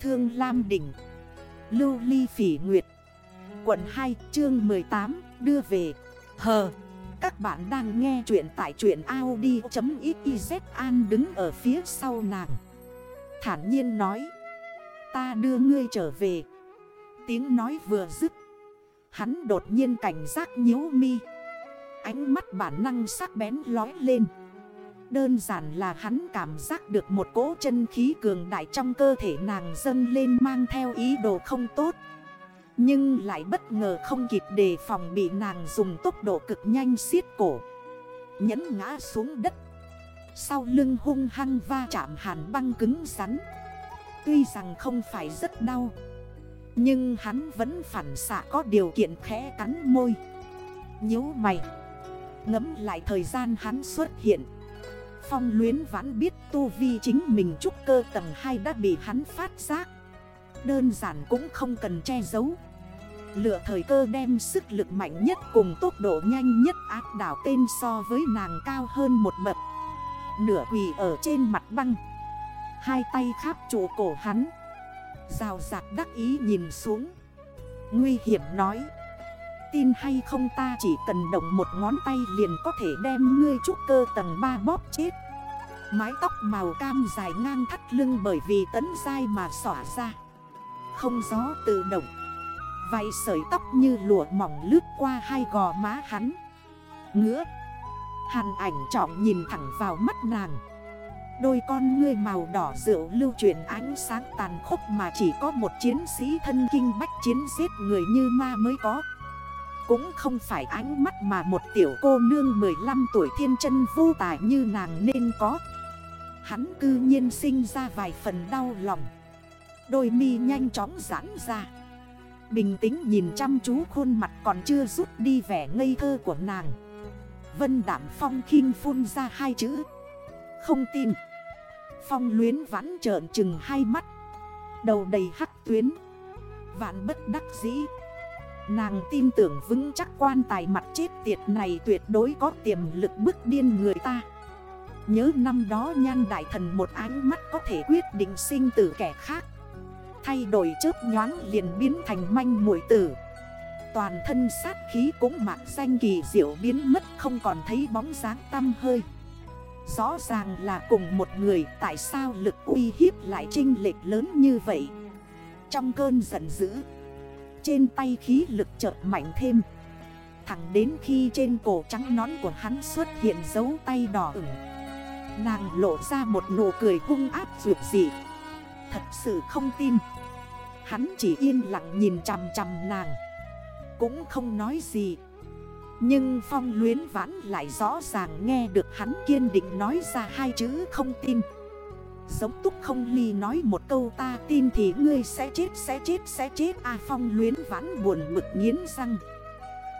Thương Lam Đỉnh. Lưu Ly Phỉ Nguyệt. Quận 2 chương 18 đưa về. Hờ, Các bạn đang nghe chuyện tại chuyện Audi.xyz An đứng ở phía sau nàng. Thản nhiên nói, Ta đưa ngươi trở về. Tiếng nói vừa dứt, Hắn đột nhiên cảnh giác nhíu mi. Ánh mắt bản năng sắc bén lói lên. Đơn giản là hắn cảm giác được một cỗ chân khí cường đại trong cơ thể nàng dâng lên mang theo ý đồ không tốt. Nhưng lại bất ngờ không kịp đề phòng bị nàng dùng tốc độ cực nhanh xiết cổ. Nhấn ngã xuống đất. Sau lưng hung hăng va chạm hàn băng cứng rắn. Tuy rằng không phải rất đau, Nhưng hắn vẫn phản xạ có điều kiện khẽ cắn môi. Nhớ mày. Ngấm lại thời gian hắn xuất hiện. Phong luyến vãn biết tu vi chính mình trúc cơ tầng 2 đã bị hắn phát giác. Đơn giản cũng không cần che giấu. Lựa thời cơ đem sức lực mạnh nhất cùng tốc độ nhanh nhất áp đảo tên so với nàng cao hơn một bậc. Nửa quỳ ở trên mặt băng. Hai tay kháp trụ cổ hắn. Rào rạc đắc ý nhìn xuống. Nguy hiểm nói. Tin hay không ta chỉ cần động một ngón tay liền có thể đem ngươi trúc cơ tầng 3 bóp chết. Mái tóc màu cam dài ngang thắt lưng bởi vì tấn dai mà xỏa ra. Không gió tự động. Vài sợi tóc như lụa mỏng lướt qua hai gò má hắn. Ngứa. Hàn ảnh trọng nhìn thẳng vào mắt nàng. Đôi con ngươi màu đỏ rượu lưu truyền ánh sáng tàn khốc mà chỉ có một chiến sĩ thân kinh bách chiến giết người như ma mới có cũng không phải ánh mắt mà một tiểu cô nương 15 tuổi thiên chân vô tài như nàng nên có. Hắn cư nhiên sinh ra vài phần đau lòng. Đôi mi nhanh chóng giãn ra. Bình tĩnh nhìn chăm chú khuôn mặt còn chưa rút đi vẻ ngây thơ của nàng. Vân đảm phong khinh phun ra hai chữ. Không tin. Phong luyến vãn trợn chừng hai mắt. Đầu đầy hắc tuyến. Vạn bất đắc dĩ. Nàng tin tưởng vững chắc quan tài mặt chết tiệt này tuyệt đối có tiềm lực bức điên người ta. Nhớ năm đó nhan đại thần một ánh mắt có thể quyết định sinh tử kẻ khác. Thay đổi chớp nhoáng liền biến thành manh mũi tử. Toàn thân sát khí cũng mạc danh kỳ diệu biến mất không còn thấy bóng dáng tăm hơi. Rõ ràng là cùng một người, tại sao lực uy hiếp lại trinh lệch lớn như vậy? Trong cơn giận dữ trên tay khí lực chợt mạnh thêm. Thẳng đến khi trên cổ trắng nón của hắn xuất hiện dấu tay đỏ ửng, Nàng lộ ra một nụ cười hung áp dược dị. Thật sự không tin. Hắn chỉ yên lặng nhìn chằm chằm nàng, Cũng không nói gì. Nhưng phong luyến vãn lại rõ ràng nghe được hắn kiên định nói ra hai chữ không tin. Giống túc không ly nói một câu ta tin thì ngươi sẽ chết sẽ chết sẽ chết. A Phong luyến vãn buồn mực nghiến răng.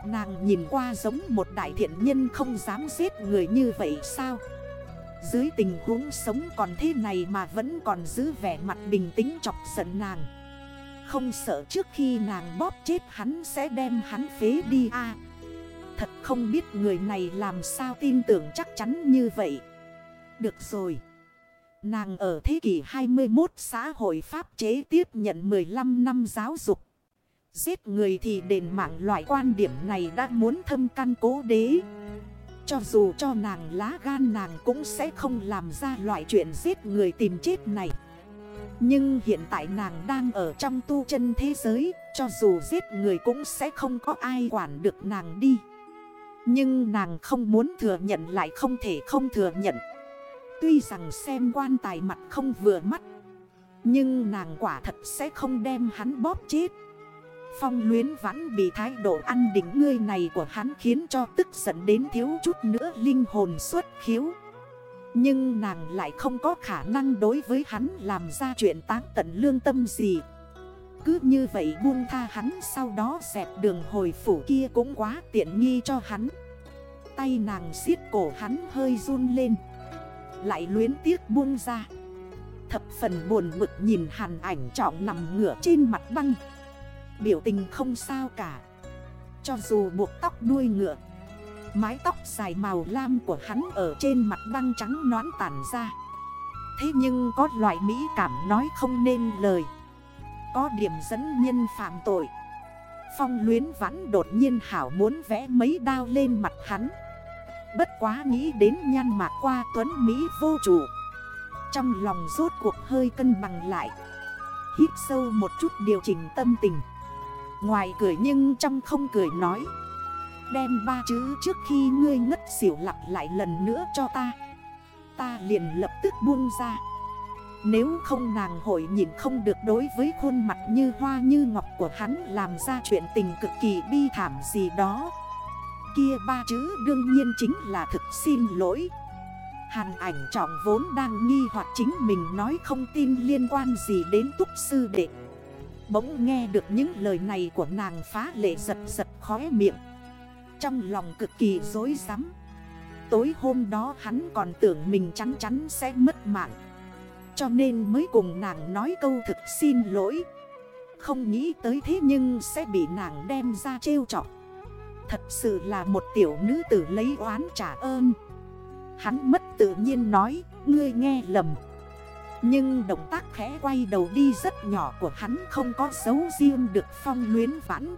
Nàng nhìn qua giống một đại thiện nhân không dám giết người như vậy sao? Dưới tình huống sống còn thế này mà vẫn còn giữ vẻ mặt bình tĩnh chọc giận nàng. Không sợ trước khi nàng bóp chết hắn sẽ đem hắn phế đi a. Thật không biết người này làm sao tin tưởng chắc chắn như vậy. Được rồi. Nàng ở thế kỷ 21 xã hội Pháp chế tiếp nhận 15 năm giáo dục. Giết người thì đền mạng loại quan điểm này đã muốn thâm căn cố đế. Cho dù cho nàng lá gan nàng cũng sẽ không làm ra loại chuyện giết người tìm chết này. Nhưng hiện tại nàng đang ở trong tu chân thế giới, cho dù giết người cũng sẽ không có ai quản được nàng đi. Nhưng nàng không muốn thừa nhận lại không thể không thừa nhận. Tuy rằng xem quan tài mặt không vừa mắt, Nhưng nàng quả thật sẽ không đem hắn bóp chết. Phong luyến vãn bị thái độ ăn đỉnh ngươi này của hắn khiến cho tức giận đến thiếu chút nữa linh hồn xuất khiếu. Nhưng nàng lại không có khả năng đối với hắn làm ra chuyện táng tận lương tâm gì. Cứ như vậy buông tha hắn sau đó dẹp đường hồi phủ kia cũng quá tiện nghi cho hắn. Tay nàng xiết cổ hắn hơi run lên lại luyến tiếc buông ra. Thập phần buồn bực nhìn hàn ảnh trọng nằm ngửa trên mặt băng. Biểu tình không sao cả. Cho dù buộc tóc đuôi ngựa, Mái tóc dài màu lam của hắn ở trên mặt băng trắng nón tản ra. Thế nhưng có loại mỹ cảm nói không nên lời. Có điểm dẫn nhân phạm tội. Phong luyến vãn đột nhiên hảo muốn vẽ mấy đao lên mặt hắn. Bất quá nghĩ đến nhan mạc qua tuấn Mỹ vô chủ. Trong lòng rốt cuộc hơi cân bằng lại. Hít sâu một chút điều chỉnh tâm tình. Ngoài cười nhưng trong không cười nói. Đem ba chữ trước khi ngươi ngất xỉu lặp lại lần nữa cho ta. Ta liền lập tức buông ra. Nếu không nàng hội nhìn không được đối với khuôn mặt như hoa như ngọc của hắn Làm ra chuyện tình cực kỳ bi thảm gì đó Kia ba chữ đương nhiên chính là thực xin lỗi. Hàn ảnh trọng vốn đang nghi hoặc chính mình nói không tin liên quan gì đến túc sư đệ. Bỗng nghe được những lời này của nàng phá lệ giật giật khóe miệng. Trong lòng cực kỳ dối rắm. Tối hôm đó hắn còn tưởng mình chắn chắn sẽ mất mạng. Cho nên mới cùng nàng nói câu thực xin lỗi. Không nghĩ tới thế nhưng sẽ bị nàng đem ra trêu chọc. Thật sự là một tiểu nữ tử lấy oán trả ơn. Hắn mất tự nhiên nói, Ngươi nghe lầm. Nhưng động tác khẽ quay đầu đi rất nhỏ của hắn Không có dấu riêng được phong luyến vãn.